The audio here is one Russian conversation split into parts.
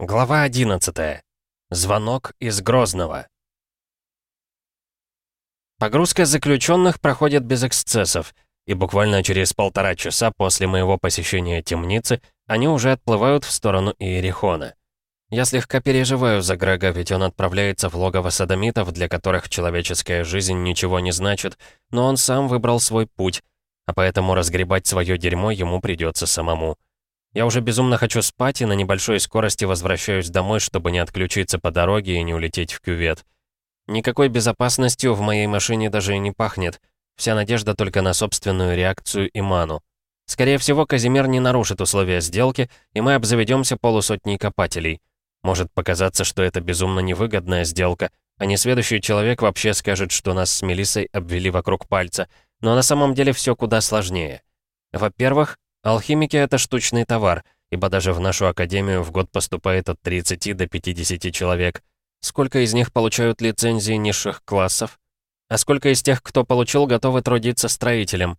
Глава 11. Звонок из Грозного. Погрузка заключенных проходит без эксцессов, и буквально через полтора часа после моего посещения темницы они уже отплывают в сторону Иерихона. Я слегка переживаю за Грега, ведь он отправляется в логово садомитов, для которых человеческая жизнь ничего не значит, но он сам выбрал свой путь, а поэтому разгребать свое дерьмо ему придется самому. Я уже безумно хочу спать и на небольшой скорости возвращаюсь домой, чтобы не отключиться по дороге и не улететь в кювет. Никакой безопасностью в моей машине даже и не пахнет. Вся надежда только на собственную реакцию и ману. Скорее всего, Казимир не нарушит условия сделки, и мы обзаведемся полусотней копателей. Может показаться, что это безумно невыгодная сделка, а несведущий человек вообще скажет, что нас с Мелиссой обвели вокруг пальца, но на самом деле все куда сложнее. Во-первых, Алхимики — это штучный товар, ибо даже в нашу академию в год поступает от 30 до 50 человек. Сколько из них получают лицензии низших классов? А сколько из тех, кто получил, готовы трудиться строителем?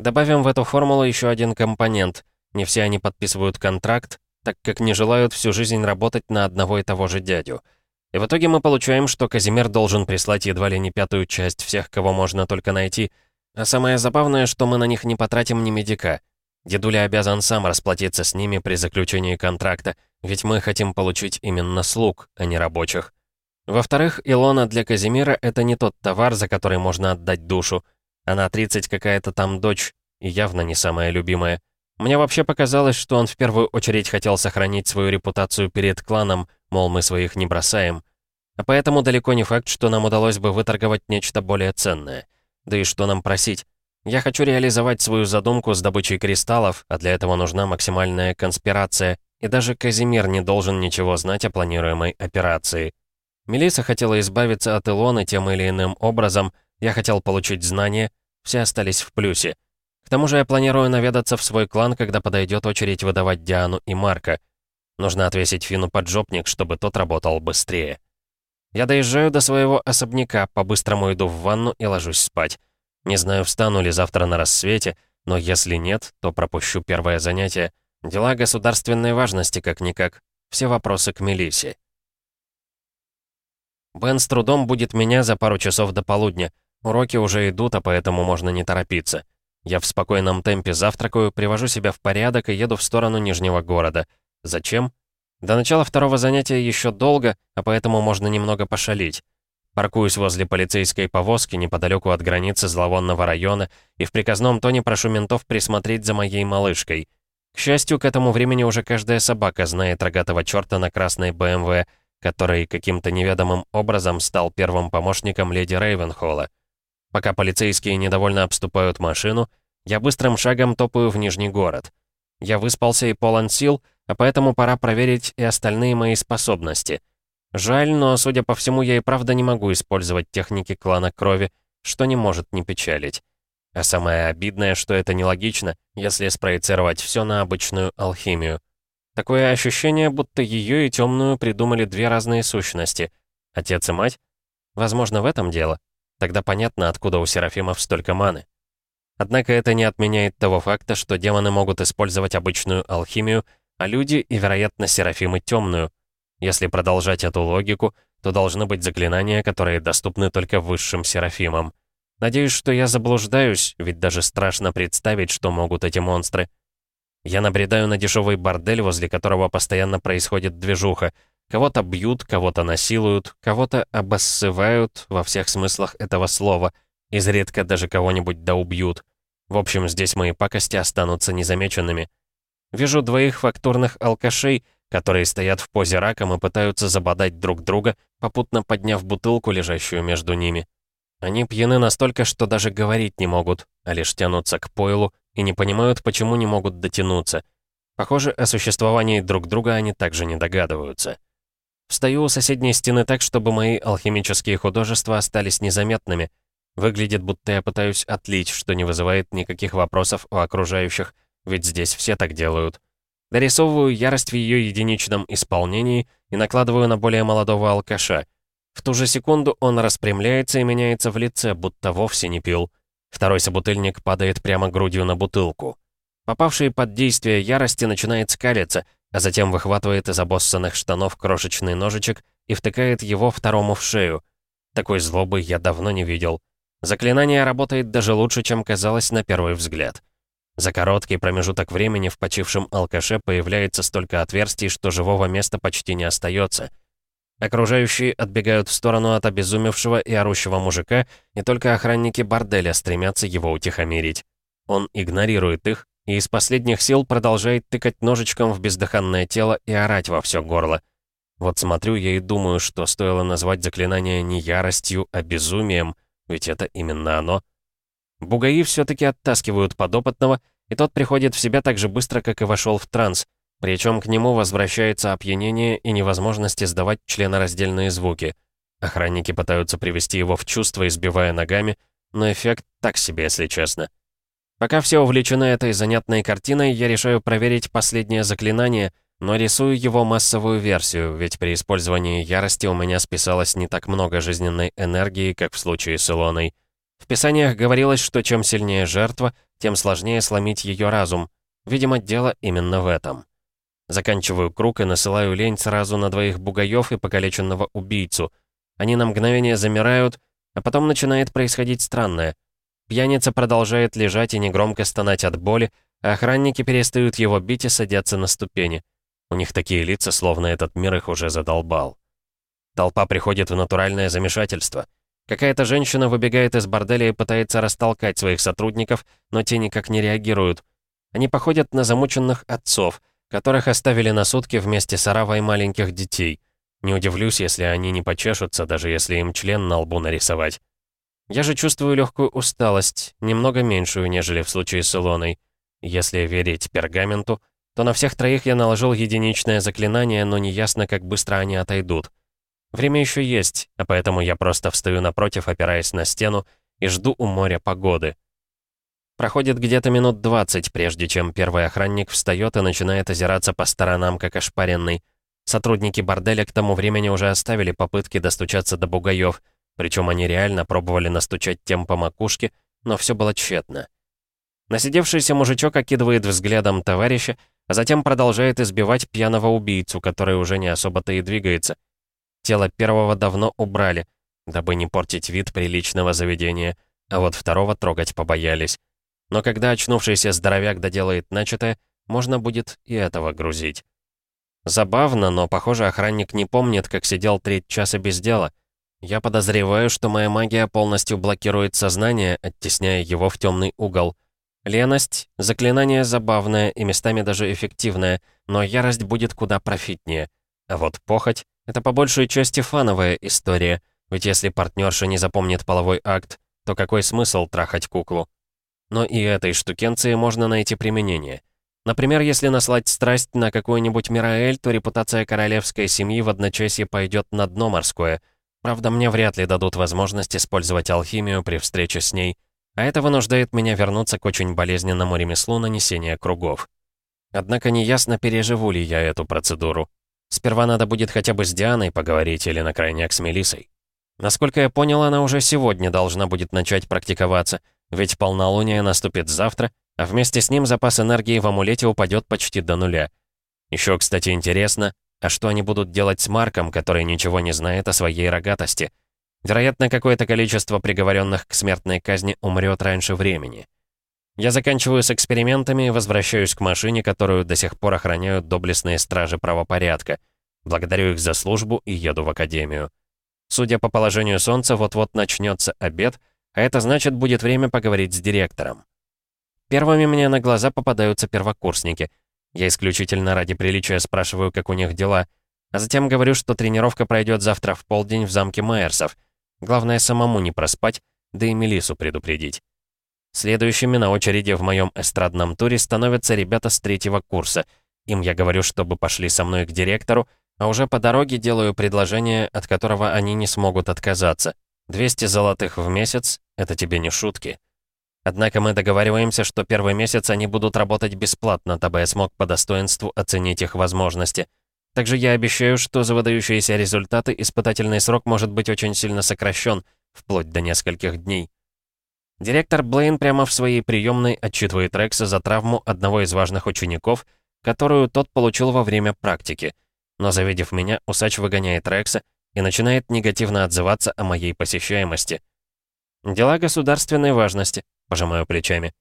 Добавим в эту формулу еще один компонент. Не все они подписывают контракт, так как не желают всю жизнь работать на одного и того же дядю. И в итоге мы получаем, что Казимир должен прислать едва ли не пятую часть всех, кого можно только найти. А самое забавное, что мы на них не потратим ни медика. Дедуля обязан сам расплатиться с ними при заключении контракта, ведь мы хотим получить именно слуг, а не рабочих. Во-вторых, Илона для Казимира — это не тот товар, за который можно отдать душу. Она 30 какая-то там дочь, и явно не самая любимая. Мне вообще показалось, что он в первую очередь хотел сохранить свою репутацию перед кланом, мол, мы своих не бросаем. А поэтому далеко не факт, что нам удалось бы выторговать нечто более ценное. Да и что нам просить? Я хочу реализовать свою задумку с добычей кристаллов, а для этого нужна максимальная конспирация, и даже Казимир не должен ничего знать о планируемой операции. Мелиса хотела избавиться от Илоны тем или иным образом, я хотел получить знания, все остались в плюсе. К тому же я планирую наведаться в свой клан, когда подойдет очередь выдавать Диану и Марка. Нужно отвесить Фину поджопник, чтобы тот работал быстрее. Я доезжаю до своего особняка, по-быстрому иду в ванну и ложусь спать. Не знаю, встану ли завтра на рассвете, но если нет, то пропущу первое занятие. Дела государственной важности, как-никак. Все вопросы к Мелисе. Бен с трудом будет меня за пару часов до полудня. Уроки уже идут, а поэтому можно не торопиться. Я в спокойном темпе завтракаю, привожу себя в порядок и еду в сторону Нижнего города. Зачем? До начала второго занятия еще долго, а поэтому можно немного пошалить. Паркуюсь возле полицейской повозки неподалеку от границы зловонного района и в приказном тоне прошу ментов присмотреть за моей малышкой. К счастью, к этому времени уже каждая собака знает рогатого черта на красной БМВ, который каким-то неведомым образом стал первым помощником леди Рейвенхолла. Пока полицейские недовольно обступают машину, я быстрым шагом топаю в Нижний город. Я выспался и полон сил, а поэтому пора проверить и остальные мои способности — Жаль, но, судя по всему, я и правда не могу использовать техники клана крови, что не может не печалить. А самое обидное, что это нелогично, если спроецировать все на обычную алхимию. Такое ощущение, будто ее и темную придумали две разные сущности. Отец и мать? Возможно, в этом дело. Тогда понятно, откуда у Серафимов столько маны. Однако это не отменяет того факта, что демоны могут использовать обычную алхимию, а люди и, вероятно, Серафимы темную. Если продолжать эту логику, то должны быть заклинания, которые доступны только высшим серафимам. Надеюсь, что я заблуждаюсь, ведь даже страшно представить, что могут эти монстры. Я набредаю на дешевый бордель, возле которого постоянно происходит движуха. Кого-то бьют, кого-то насилуют, кого-то обоссывают во всех смыслах этого слова. Изредка даже кого-нибудь да убьют. В общем, здесь мои пакости останутся незамеченными. Вижу двоих фактурных алкашей — которые стоят в позе раком и пытаются забодать друг друга, попутно подняв бутылку, лежащую между ними. Они пьяны настолько, что даже говорить не могут, а лишь тянутся к пойлу и не понимают, почему не могут дотянуться. Похоже, о существовании друг друга они также не догадываются. Встаю у соседней стены так, чтобы мои алхимические художества остались незаметными. Выглядит, будто я пытаюсь отлить, что не вызывает никаких вопросов у окружающих, ведь здесь все так делают. Дорисовываю ярость в ее единичном исполнении и накладываю на более молодого алкаша. В ту же секунду он распрямляется и меняется в лице, будто вовсе не пил. Второй собутыльник падает прямо грудью на бутылку. Попавший под действие ярости начинает скалиться, а затем выхватывает из обоссанных штанов крошечный ножичек и втыкает его второму в шею. Такой злобы я давно не видел. Заклинание работает даже лучше, чем казалось на первый взгляд. За короткий промежуток времени в почившем алкаше появляется столько отверстий, что живого места почти не остается. Окружающие отбегают в сторону от обезумевшего и орущего мужика, и только охранники борделя стремятся его утихомирить. Он игнорирует их и из последних сил продолжает тыкать ножичком в бездыханное тело и орать во все горло. Вот смотрю я и думаю, что стоило назвать заклинание не яростью, а безумием, ведь это именно оно. Бугаи все-таки оттаскивают подопытного, и тот приходит в себя так же быстро, как и вошел в транс, причем к нему возвращается опьянение и невозможность издавать членораздельные звуки. Охранники пытаются привести его в чувство, избивая ногами, но эффект так себе, если честно. Пока все увлечены этой занятной картиной, я решаю проверить последнее заклинание, но рисую его массовую версию, ведь при использовании ярости у меня списалось не так много жизненной энергии, как в случае с Илоной. В писаниях говорилось, что чем сильнее жертва, тем сложнее сломить ее разум. Видимо, дело именно в этом. Заканчиваю круг и насылаю лень сразу на двоих бугаев и покалеченного убийцу. Они на мгновение замирают, а потом начинает происходить странное. Пьяница продолжает лежать и негромко стонать от боли, а охранники перестают его бить и садятся на ступени. У них такие лица, словно этот мир их уже задолбал. Толпа приходит в натуральное замешательство. Какая-то женщина выбегает из борделя и пытается растолкать своих сотрудников, но те никак не реагируют. Они походят на замученных отцов — которых оставили на сутки вместе с оравой маленьких детей. Не удивлюсь, если они не почешутся, даже если им член на лбу нарисовать. Я же чувствую легкую усталость, немного меньшую, нежели в случае с Илоной. Если верить пергаменту, то на всех троих я наложил единичное заклинание, но неясно, как быстро они отойдут. Время еще есть, а поэтому я просто встаю напротив, опираясь на стену, и жду у моря погоды. Проходит где-то минут 20, прежде чем первый охранник встает и начинает озираться по сторонам, как ошпаренный. Сотрудники борделя к тому времени уже оставили попытки достучаться до бугаев, причем они реально пробовали настучать тем по макушке, но все было тщетно. Насидевшийся мужичок окидывает взглядом товарища, а затем продолжает избивать пьяного убийцу, который уже не особо-то и двигается. Тело первого давно убрали, дабы не портить вид приличного заведения, а вот второго трогать побоялись. Но когда очнувшийся здоровяк доделает начатое, можно будет и этого грузить. Забавно, но, похоже, охранник не помнит, как сидел треть часа без дела. Я подозреваю, что моя магия полностью блокирует сознание, оттесняя его в темный угол. Леность — заклинание забавное и местами даже эффективное, но ярость будет куда профитнее. А вот похоть — это по большей части фановая история, ведь если партнерша не запомнит половой акт, то какой смысл трахать куклу? Но и этой штукенции можно найти применение. Например, если наслать страсть на какую-нибудь Мираэль, то репутация королевской семьи в одночасье пойдет на дно морское. Правда, мне вряд ли дадут возможность использовать алхимию при встрече с ней, а это вынуждает меня вернуться к очень болезненному ремеслу нанесения кругов. Однако неясно, переживу ли я эту процедуру. Сперва надо будет хотя бы с Дианой поговорить или на крайняк с Мелисой. Насколько я понял, она уже сегодня должна будет начать практиковаться — ведь полнолуние наступит завтра, а вместе с ним запас энергии в амулете упадет почти до нуля. Еще, кстати, интересно, а что они будут делать с Марком, который ничего не знает о своей рогатости? Вероятно, какое-то количество приговоренных к смертной казни умрет раньше времени. Я заканчиваю с экспериментами и возвращаюсь к машине, которую до сих пор охраняют доблестные стражи правопорядка. Благодарю их за службу и еду в академию. Судя по положению солнца, вот-вот начнется обед, а это значит, будет время поговорить с директором. Первыми мне на глаза попадаются первокурсники. Я исключительно ради приличия спрашиваю, как у них дела, а затем говорю, что тренировка пройдет завтра в полдень в замке Майерсов. Главное, самому не проспать, да и Мелису предупредить. Следующими на очереди в моем эстрадном туре становятся ребята с третьего курса. Им я говорю, чтобы пошли со мной к директору, а уже по дороге делаю предложение, от которого они не смогут отказаться. 200 золотых в месяц — это тебе не шутки. Однако мы договариваемся, что первый месяц они будут работать бесплатно, дабы я смог по достоинству оценить их возможности. Также я обещаю, что за выдающиеся результаты испытательный срок может быть очень сильно сокращен, вплоть до нескольких дней. Директор Блейн прямо в своей приемной отчитывает Рекса за травму одного из важных учеников, которую тот получил во время практики. Но завидев меня, усач выгоняет Рекса и начинает негативно отзываться о моей посещаемости. «Дела государственной важности», — пожимаю плечами.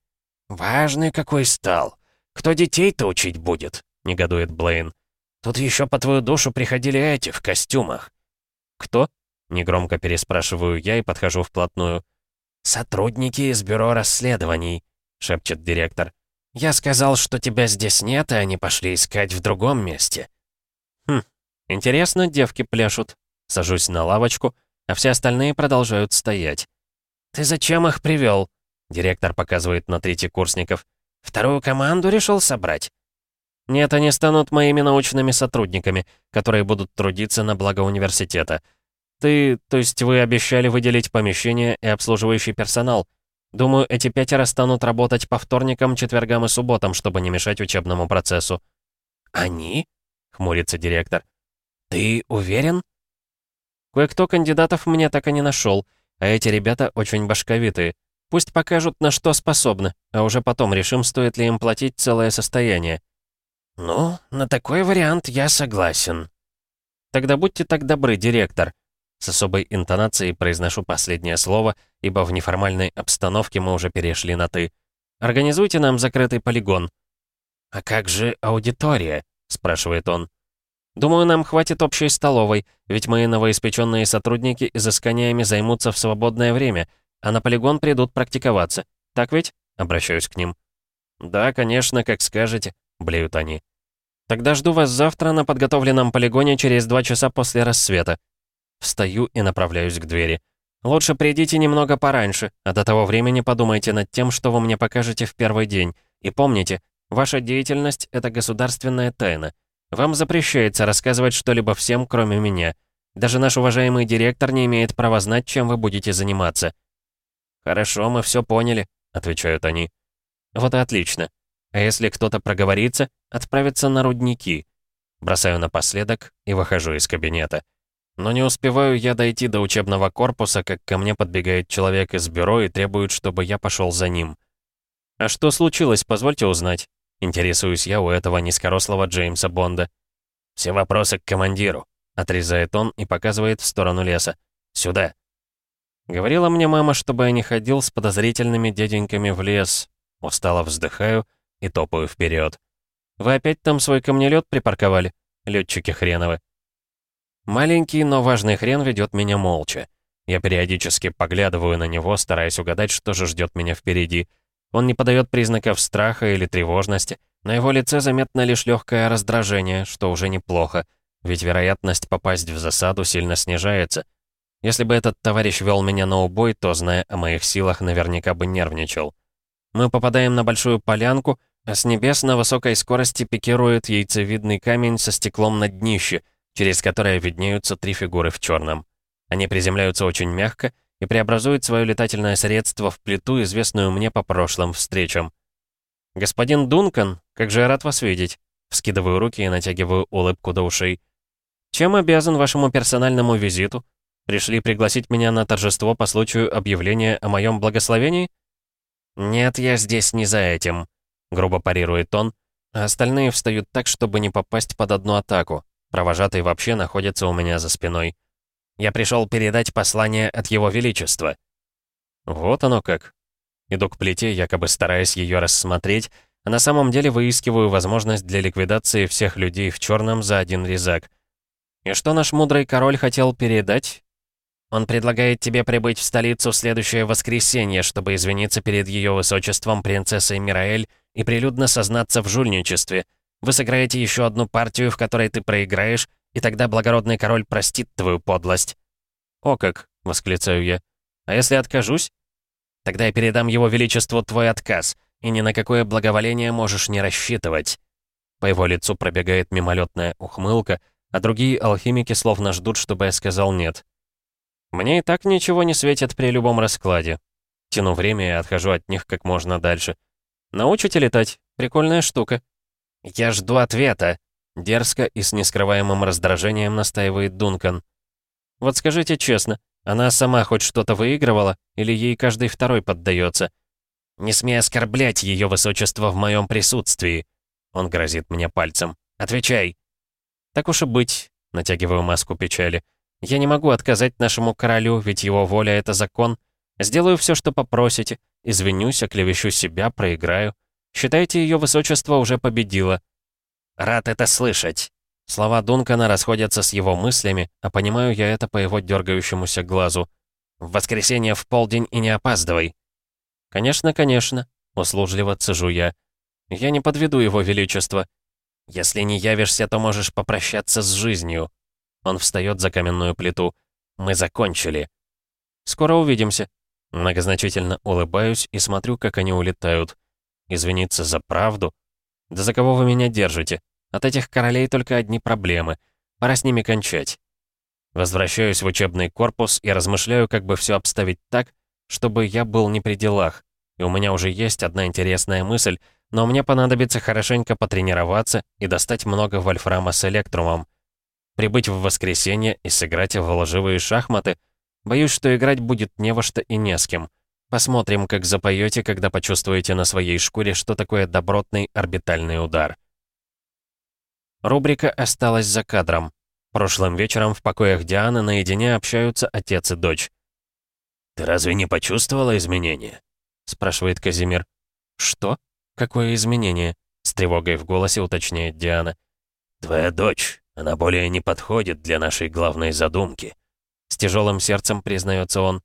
«Важный какой стал. Кто детей-то учить будет?» — негодует Блейн. «Тут еще по твою душу приходили эти в костюмах». «Кто?» — негромко переспрашиваю я и подхожу вплотную. «Сотрудники из бюро расследований», — шепчет директор. «Я сказал, что тебя здесь нет, и они пошли искать в другом месте». «Хм, интересно, девки пляшут». Сажусь на лавочку, а все остальные продолжают стоять. «Ты зачем их привел? Директор показывает на курсников. «Вторую команду решил собрать?» «Нет, они станут моими научными сотрудниками, которые будут трудиться на благо университета. Ты, то есть вы обещали выделить помещение и обслуживающий персонал. Думаю, эти пятеро станут работать по вторникам, четвергам и субботам, чтобы не мешать учебному процессу». «Они?» — хмурится директор. «Ты уверен?» Кое-кто кандидатов мне так и не нашел, а эти ребята очень башковитые. Пусть покажут, на что способны, а уже потом решим, стоит ли им платить целое состояние. «Ну, на такой вариант я согласен». «Тогда будьте так добры, директор». С особой интонацией произношу последнее слово, ибо в неформальной обстановке мы уже перешли на «ты». «Организуйте нам закрытый полигон». «А как же аудитория?» — спрашивает он. «Думаю, нам хватит общей столовой, ведь мои новоиспеченные сотрудники изысканиями займутся в свободное время, а на полигон придут практиковаться. Так ведь?» — обращаюсь к ним. «Да, конечно, как скажете», — блеют они. «Тогда жду вас завтра на подготовленном полигоне через два часа после рассвета». Встаю и направляюсь к двери. «Лучше придите немного пораньше, а до того времени подумайте над тем, что вы мне покажете в первый день. И помните, ваша деятельность — это государственная тайна. Вам запрещается рассказывать что-либо всем, кроме меня. Даже наш уважаемый директор не имеет права знать, чем вы будете заниматься». «Хорошо, мы все поняли», — отвечают они. «Вот и отлично. А если кто-то проговорится, отправится на рудники». Бросаю напоследок и выхожу из кабинета. Но не успеваю я дойти до учебного корпуса, как ко мне подбегает человек из бюро и требует, чтобы я пошел за ним. «А что случилось, позвольте узнать?» Интересуюсь я у этого низкорослого Джеймса Бонда. «Все вопросы к командиру», — отрезает он и показывает в сторону леса. «Сюда». Говорила мне мама, чтобы я не ходил с подозрительными дяденьками в лес. Устало вздыхаю и топаю вперед. Вы опять там свой камнелет припарковали? Летчики хреновы. Маленький, но важный хрен ведет меня молча. Я периодически поглядываю на него, стараясь угадать, что же ждет меня впереди. Он не подает признаков страха или тревожности. На его лице заметно лишь легкое раздражение, что уже неплохо, ведь вероятность попасть в засаду сильно снижается — если бы этот товарищ вел меня на убой, то, зная о моих силах, наверняка бы нервничал. Мы попадаем на большую полянку, а с небес на высокой скорости пикирует яйцевидный камень со стеклом на днище, через которое виднеются три фигуры в черном. Они приземляются очень мягко и преобразуют свое летательное средство в плиту, известную мне по прошлым встречам. «Господин Дункан, как же я рад вас видеть!» Вскидываю руки и натягиваю улыбку до ушей. «Чем обязан вашему персональному визиту?» Пришли пригласить меня на торжество по случаю объявления о моем благословении? Нет, я здесь не за этим, грубо парирует он, а остальные встают так, чтобы не попасть под одну атаку. Провожатый вообще находится у меня за спиной. Я пришел передать послание от Его Величества. Вот оно как. Иду к плите, якобы стараясь ее рассмотреть, а на самом деле выискиваю возможность для ликвидации всех людей в черном за один резак. И что наш мудрый король хотел передать? Он предлагает тебе прибыть в столицу в следующее воскресенье, чтобы извиниться перед ее высочеством принцессой Мираэль и прилюдно сознаться в жульничестве. Вы сыграете еще одну партию, в которой ты проиграешь, и тогда благородный король простит твою подлость». «О как!» — восклицаю я. «А если откажусь?» «Тогда я передам его величеству твой отказ, и ни на какое благоволение можешь не рассчитывать». По его лицу пробегает мимолетная ухмылка, а другие алхимики словно ждут, чтобы я сказал «нет». Мне и так ничего не светит при любом раскладе. Тяну время и отхожу от них как можно дальше. Научите летать? Прикольная штука. Я жду ответа. Дерзко и с нескрываемым раздражением настаивает Дункан. Вот скажите честно, она сама хоть что-то выигрывала, или ей каждый второй поддается? Не смей оскорблять ее высочество в моем присутствии. Он грозит мне пальцем. «Отвечай!» «Так уж и быть», — натягиваю маску печали. «Я не могу отказать нашему королю, ведь его воля — это закон. Сделаю все, что попросите. Извинюсь, оклевещу себя, проиграю. Считайте, ее высочество уже победило». «Рад это слышать». Слова Дункана расходятся с его мыслями, а понимаю я это по его дергающемуся глазу. «В воскресенье в полдень и не опаздывай». «Конечно, конечно», — услужливо цежу я. «Я не подведу его величество. Если не явишься, то можешь попрощаться с жизнью». Он встает за каменную плиту. «Мы закончили». «Скоро увидимся». Многозначительно улыбаюсь и смотрю, как они улетают. Извиниться за правду? Да за кого вы меня держите? От этих королей только одни проблемы. Пора с ними кончать. Возвращаюсь в учебный корпус и размышляю, как бы все обставить так, чтобы я был не при делах. И у меня уже есть одна интересная мысль, но мне понадобится хорошенько потренироваться и достать много вольфрама с электрумом. Прибыть в воскресенье и сыграть в лживые шахматы. Боюсь, что играть будет не во что и не с кем. Посмотрим, как запоете, когда почувствуете на своей шкуре, что такое добротный орбитальный удар. Рубрика осталась за кадром. Прошлым вечером в покоях Дианы наедине общаются отец и дочь. «Ты разве не почувствовала изменения?» — спрашивает Казимир. «Что? Какое изменение?» — с тревогой в голосе уточняет Диана. «Твоя дочь, она более не подходит для нашей главной задумки». С тяжелым сердцем признается он.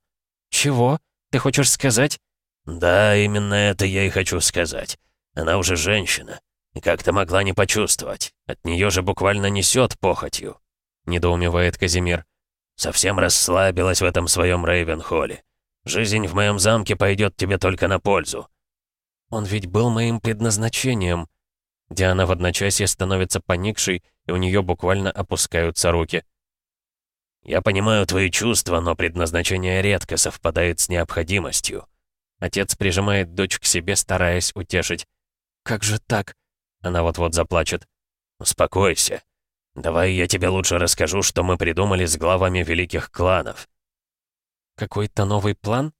«Чего? Ты хочешь сказать?» «Да, именно это я и хочу сказать. Она уже женщина. И как ты могла не почувствовать? От нее же буквально несет похотью», — недоумевает Казимир. «Совсем расслабилась в этом своем Рейвенхолле. Жизнь в моем замке пойдет тебе только на пользу». «Он ведь был моим предназначением». Диана в одночасье становится поникшей, и у нее буквально опускаются руки. «Я понимаю твои чувства, но предназначение редко совпадает с необходимостью». Отец прижимает дочь к себе, стараясь утешить. «Как же так? Она вот-вот заплачет. «Успокойся. Давай я тебе лучше расскажу, что мы придумали с главами великих кланов». «Какой-то новый план?»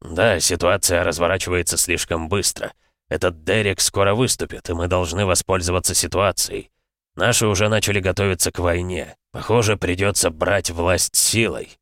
«Да, ситуация разворачивается слишком быстро. Этот Дерек скоро выступит, и мы должны воспользоваться ситуацией. Наши уже начали готовиться к войне. Похоже, придется брать власть силой.